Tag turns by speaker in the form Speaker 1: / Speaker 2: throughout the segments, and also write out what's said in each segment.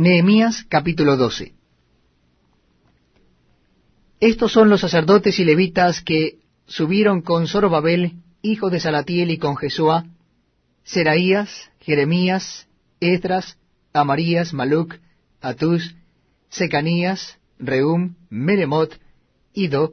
Speaker 1: Nehemías capítulo 12 Estos son los sacerdotes y levitas que subieron con Zorobabel, hijo de Salatiel, y con Jesúa, Seraías, Jeremías, Esdras, Amarías, Maluc, Atus, Secanías, Reum, Meremot, Ido,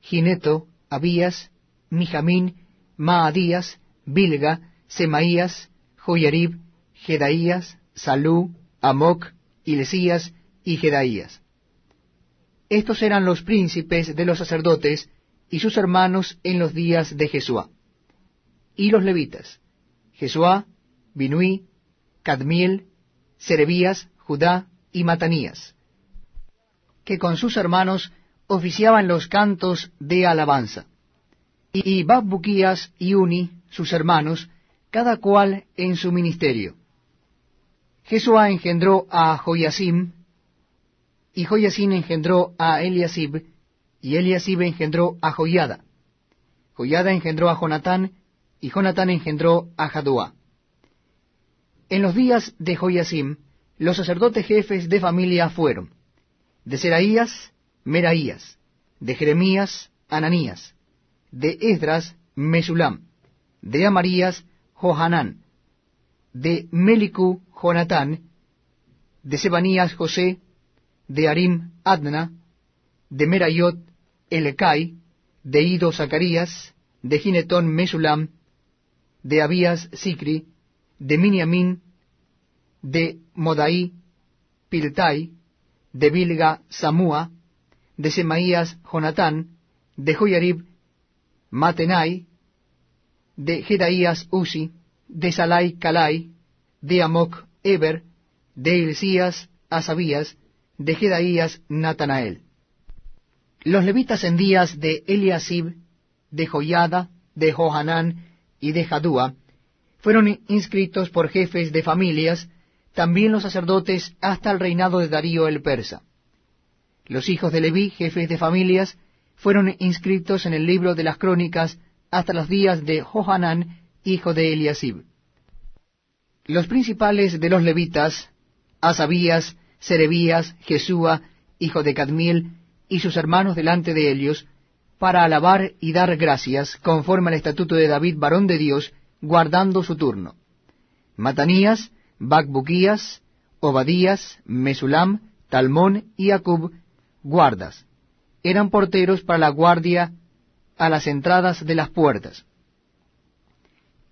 Speaker 1: Gineto, Abías, Mijamín, Maadías, Bilga, Semaías, Joyarib, Jedaías, Salú, Amoc, Ilesías y Jedaías. Estos eran los príncipes de los sacerdotes y sus hermanos en los días de Jesuá. Y los levitas, Jesuá, Binuí, Cadmiel, Serebías, Judá y Matanías, que con sus hermanos oficiaban los cantos de alabanza. Y Babbuquías y Uni, sus hermanos, cada cual en su ministerio. Jesúa engendró a Joyasim, y Joyasim engendró a Eliasib, y Eliasib engendró a Joyada. Joyada engendró a Jonatán, y Jonatán engendró a Jaduá. En los días de Joyasim, los sacerdotes jefes de familia fueron de Seraías, Meraías, de Jeremías, Ananías, de Esdras, Mesulam, de Amarías, Johanán, de Melicu, Jonatán, de Sebanías, José, de Arim, Adna, de Merayot, Elecai, de Ido, Zacarías, de Ginetón, Mesulam, de Abías, Sicri, de Miniamín, de Modaí, Piltai, de Bilga, Samúa, de Semaías, Jonatán, de Joyarib, Matenai, de Jedaías Uzi, de Salai Calai, de Amoc Eber, de Hilcías Asabías, de Jedaías Natanael. Los levitas en días de Eliasib, de Joyada, de Johanán y de Jadúa, fueron inscritos por jefes de familias, también los sacerdotes hasta el reinado de Darío el persa. Los hijos de Leví, jefes de familias, fueron inscritos en el libro de las crónicas hasta los días de Johanán, hijo de Eliasib. Los principales de los levitas, Asabías, Serebías, Jesúa, hijo de Cadmiel, y sus hermanos delante de ellos, para alabar y dar gracias, conforme al estatuto de David, varón de Dios, guardando su turno. Matanías, Bacbuquías, Obadías, Mesulam, Talmón y Acub, guardas. Eran porteros para la guardia a las entradas de las puertas.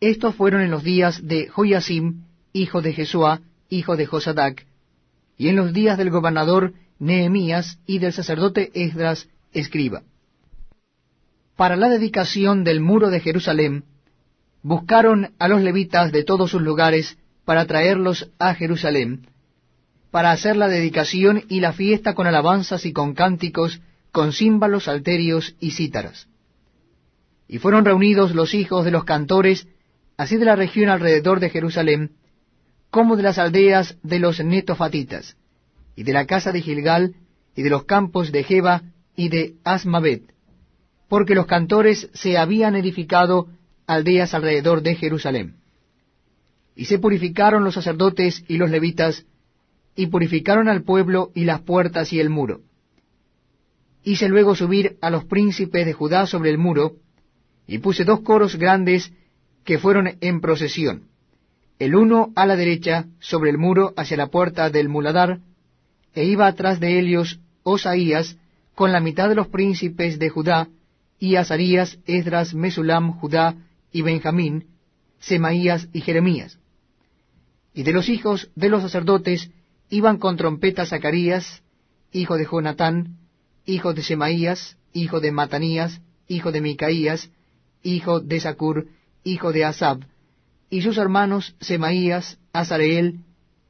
Speaker 1: Estos fueron en los días de Joyasim, hijo de Jesúa, hijo de Josadac, y en los días del gobernador Nehemías y del sacerdote Esdras, escriba. Para la dedicación del muro de Jerusalén, buscaron a los levitas de todos sus lugares para traerlos a Jerusalén, para hacer la dedicación y la fiesta con alabanzas y con cánticos, con címbalos, salterios y cítaras. Y fueron reunidos los hijos de los cantores, así de la región alrededor de Jerusalén, como de las aldeas de los netofatitas, y de la casa de Gilgal, y de los campos de Jeba y de Asmavet, porque los cantores se habían edificado aldeas alrededor de Jerusalén. Y se purificaron los sacerdotes y los levitas, y purificaron al pueblo y las puertas y el muro. Hice luego subir a los príncipes de Judá sobre el muro, y puse dos coros grandes que fueron en procesión, el uno a la derecha sobre el muro hacia la puerta del muladar, e iba atrás de ellos Osaías con la mitad de los príncipes de Judá, y Azarías, Esdras, Mesulam, Judá y Benjamín, Semaías y Jeremías. Y de los hijos de los sacerdotes iban con trompeta Zacarías, hijo de Jonatán, hijo de Semaías, hijo de Matanías, hijo de Micaías, hijo de Zacur, hijo de Asab, y sus hermanos Semaías, Azareel,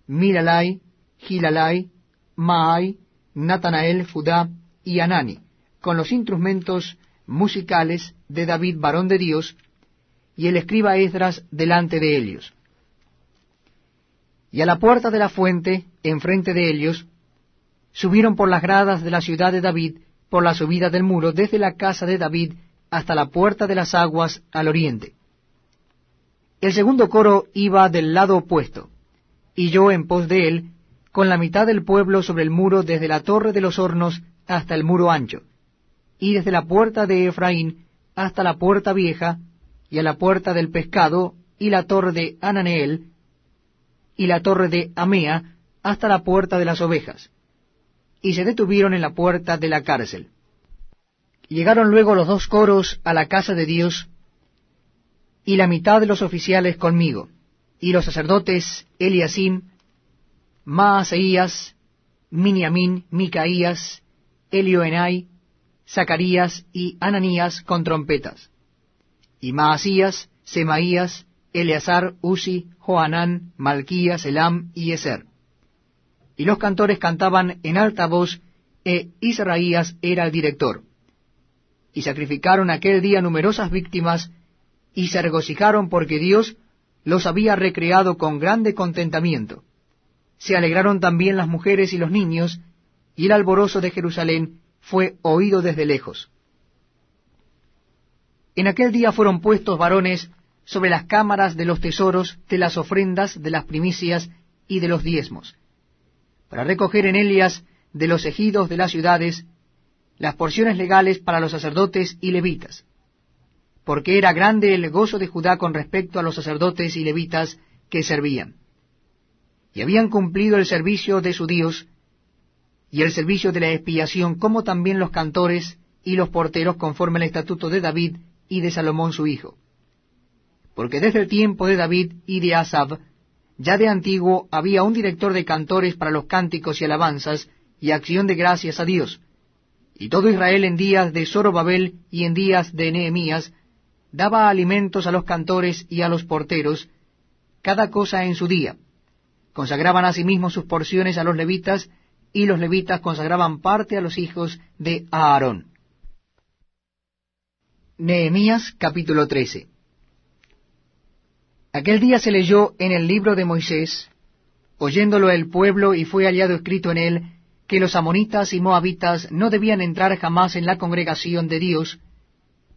Speaker 1: Miralai, Gilalai, Maai, Natanael, Judá y Anani, con los instrumentos musicales de David, varón de Dios, y el escriba Esdras delante de ellos. Y a la puerta de la fuente, enfrente de ellos, subieron por las gradas de la ciudad de David, por la subida del muro, desde la casa de David hasta la puerta de las aguas al oriente. El segundo coro iba del lado opuesto, y yo en pos de él, con la mitad del pueblo sobre el muro desde la torre de los hornos hasta el muro ancho, y desde la puerta de Efraín hasta la puerta vieja, y a la puerta del pescado, y la torre de Ananeel, y la torre de Amea, hasta la puerta de las ovejas, y se detuvieron en la puerta de la cárcel. Llegaron luego los dos coros a la casa de Dios, y la mitad de los oficiales conmigo, y los sacerdotes Eliasim, Maaseías, Miniamín, Micaías, Elioenai, Zacarías y Ananías con trompetas, y Maasías, Semaías, Eleazar, Uzi, Joanán, Malquías, Elam y Eser. Y los cantores cantaban en alta voz, e Israías era el director. Y sacrificaron aquel día numerosas víctimas, y se regocijaron porque Dios los había recreado con grande contentamiento. Se alegraron también las mujeres y los niños, y el alborozo de Jerusalén fue oído desde lejos. En aquel día fueron puestos varones sobre las cámaras de los tesoros, de las ofrendas, de las primicias y de los diezmos, para recoger en Elias de los ejidos de las ciudades las porciones legales para los sacerdotes y levitas, porque era grande el gozo de Judá con respecto a los sacerdotes y levitas que servían. Y habían cumplido el servicio de su Dios y el servicio de la expiación, como también los cantores y los porteros conforme al estatuto de David y de Salomón su hijo. Porque desde el tiempo de David y de Asab, ya de antiguo había un director de cantores para los cánticos y alabanzas y acción de gracias a Dios. Y todo Israel en días de Zorobabel y en días de Nehemías daba alimentos a los cantores y a los porteros, cada cosa en su día. Consagraban asimismo sus porciones a los levitas, y los levitas consagraban parte a los hijos de Aarón. Nehemías capítulo 13 Aquel día se leyó en el libro de Moisés, oyéndolo el pueblo, y fue hallado escrito en él, que los amonitas y moabitas no debían entrar jamás en la congregación de Dios,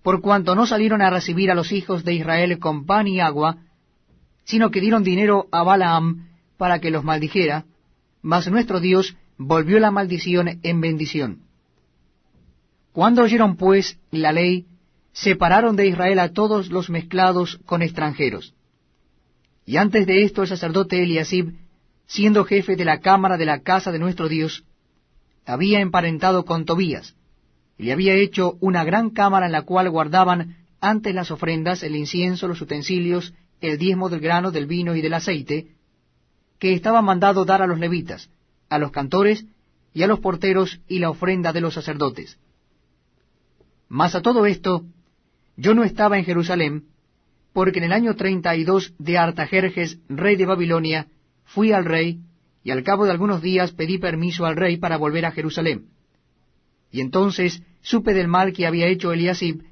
Speaker 1: por cuanto no salieron a recibir a los hijos de Israel con pan y agua, sino que dieron dinero a Balaam para que los maldijera, mas nuestro Dios volvió la maldición en bendición. Cuando oyeron pues la ley, separaron de Israel a todos los mezclados con extranjeros. Y antes de esto el sacerdote Eliasib, siendo jefe de la cámara de la casa de nuestro Dios, había emparentado con Tobías, y le había hecho una gran cámara en la cual guardaban antes las ofrendas, el incienso, los utensilios, el diezmo del grano, del vino y del aceite, que estaba mandado dar a los levitas, a los cantores y a los porteros y la ofrenda de los sacerdotes. Mas a todo esto, yo no estaba en Jerusalén, porque en el año treinta y dos de Artajerjes, rey de Babilonia, fui al rey, y al cabo de algunos días pedí permiso al rey para volver a Jerusalén. Y entonces supe del mal que había hecho Eliasib,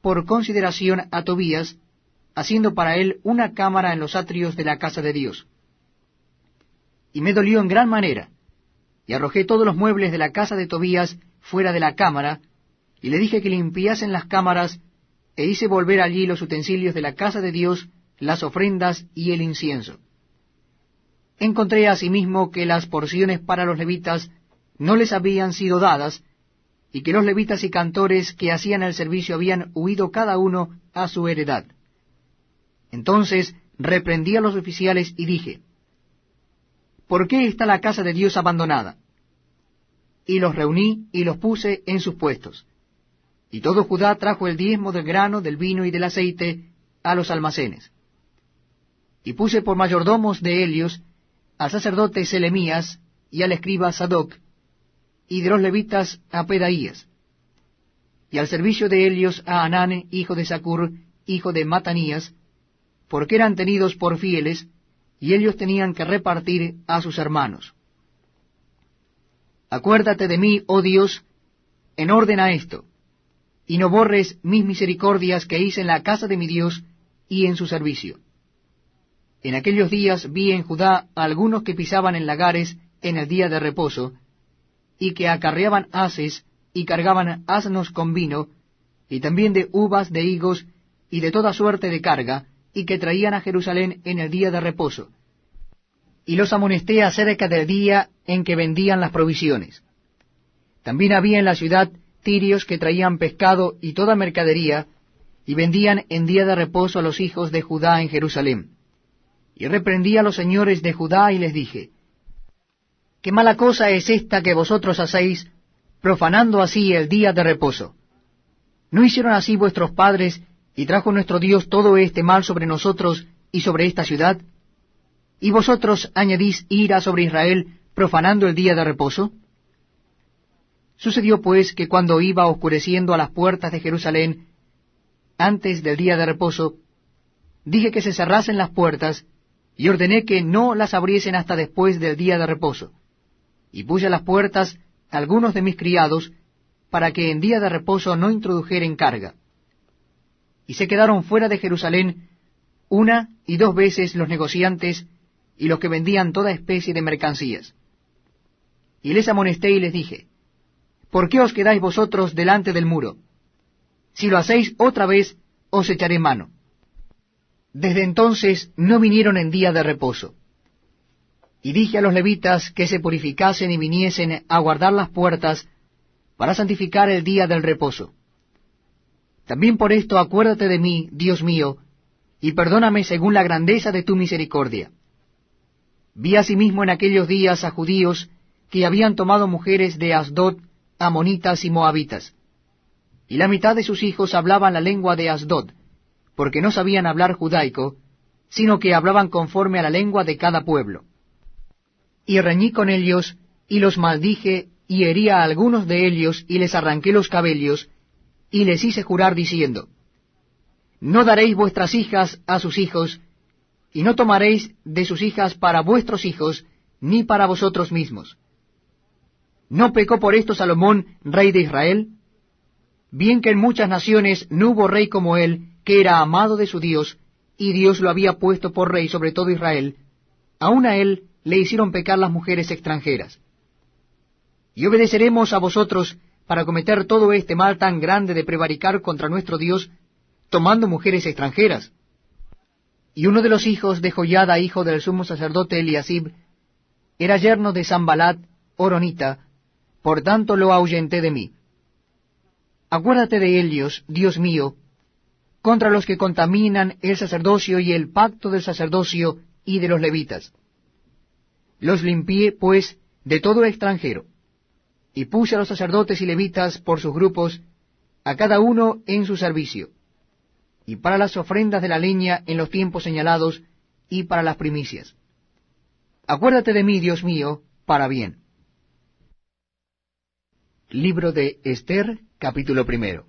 Speaker 1: por consideración a Tobías, haciendo para él una cámara en los atrios de la casa de Dios. Y me dolió en gran manera, y arrojé todos los muebles de la casa de Tobías fuera de la cámara, y le dije que limpiasen las cámaras e hice volver allí los utensilios de la casa de Dios, las ofrendas y el incienso. Encontré asimismo que las porciones para los levitas no les habían sido dadas, y que los levitas y cantores que hacían el servicio habían huido cada uno a su heredad. Entonces reprendí a los oficiales y dije, ¿Por qué está la casa de Dios abandonada? Y los reuní y los puse en sus puestos. Y todo Judá trajo el diezmo del grano, del vino y del aceite a los almacenes. Y puse por mayordomos de Helios al sacerdote Selemías y al escriba Sadoc, y de los levitas a Pedaías, y al servicio de Helios a Anane, hijo de Sacur, hijo de Matanías, porque eran tenidos por fieles, y ellos tenían que repartir a sus hermanos. Acuérdate de mí, oh Dios, en orden a esto, y no borres mis misericordias que hice en la casa de mi Dios y en su servicio. En aquellos días vi en Judá a algunos que pisaban en lagares en el día de reposo, y que acarreaban haces y cargaban asnos con vino, y también de uvas, de higos, y de toda suerte de carga, y que traían a Jerusalén en el día de reposo. y los amonesté acerca del día en que vendían las provisiones. También había en la ciudad tirios que traían pescado y toda mercadería, y vendían en día de reposo a los hijos de Judá en Jerusalén. Y reprendí a los señores de Judá y les dije, ¿Qué mala cosa es esta que vosotros hacéis, profanando así el día de reposo? ¿No hicieron así vuestros padres, y trajo nuestro Dios todo este mal sobre nosotros y sobre esta ciudad? ¿Y vosotros añadís ira sobre Israel, profanando el día de reposo? Sucedió pues que cuando iba oscureciendo a las puertas de Jerusalén, antes del día de reposo, dije que se cerrasen las puertas, y ordené que no las abriesen hasta después del día de reposo. Y puse a las puertas algunos de mis criados, para que en día de reposo no introdujeren carga. Y se quedaron fuera de Jerusalén una y dos veces los negociantes y los que vendían toda especie de mercancías. Y les amonesté y les dije, ¿por qué os quedáis vosotros delante del muro? Si lo hacéis otra vez, os echaré mano. Desde entonces no vinieron en día de reposo. Y dije a los levitas que se purificasen y viniesen a guardar las puertas para santificar el día del reposo. También por esto acuérdate de mí, Dios mío, y perdóname según la grandeza de tu misericordia. Vi asimismo en aquellos días a judíos que habían tomado mujeres de Asdod amonitas y moabitas. Y la mitad de sus hijos hablaban la lengua de Asdod, porque no sabían hablar judaico, sino que hablaban conforme a la lengua de cada pueblo. Y reñí con ellos, y los maldije, y herí a algunos de ellos, y les arranqué los cabellos, y les hice jurar diciendo, No daréis vuestras hijas a sus hijos, y no tomaréis de sus hijas para vuestros hijos, ni para vosotros mismos ¿No pecó por esto Salomón, rey de Israel? Bien que en muchas naciones no hubo rey como él, que era amado de su Dios, y Dios lo había puesto por rey sobre todo Israel, aun a él le hicieron pecar las mujeres extranjeras. Y obedeceremos a vosotros para cometer todo este mal tan grande de prevaricar contra nuestro Dios, tomando mujeres extranjeras. Y uno de los hijos de Joyada, hijo del sumo sacerdote Eliasib, era yerno de Sambalat, Oronita, por tanto lo ahuyenté de mí. Acuérdate de ellos, Dios mío, contra los que contaminan el sacerdocio y el pacto del sacerdocio y de los levitas. Los limpié, pues, de todo extranjero, y puse a los sacerdotes y levitas por sus grupos, a cada uno en su servicio, y para las ofrendas de la leña en los tiempos señalados, y para las primicias. Acuérdate de mí, Dios mío, para bien. Libro de Esther, capítulo primero.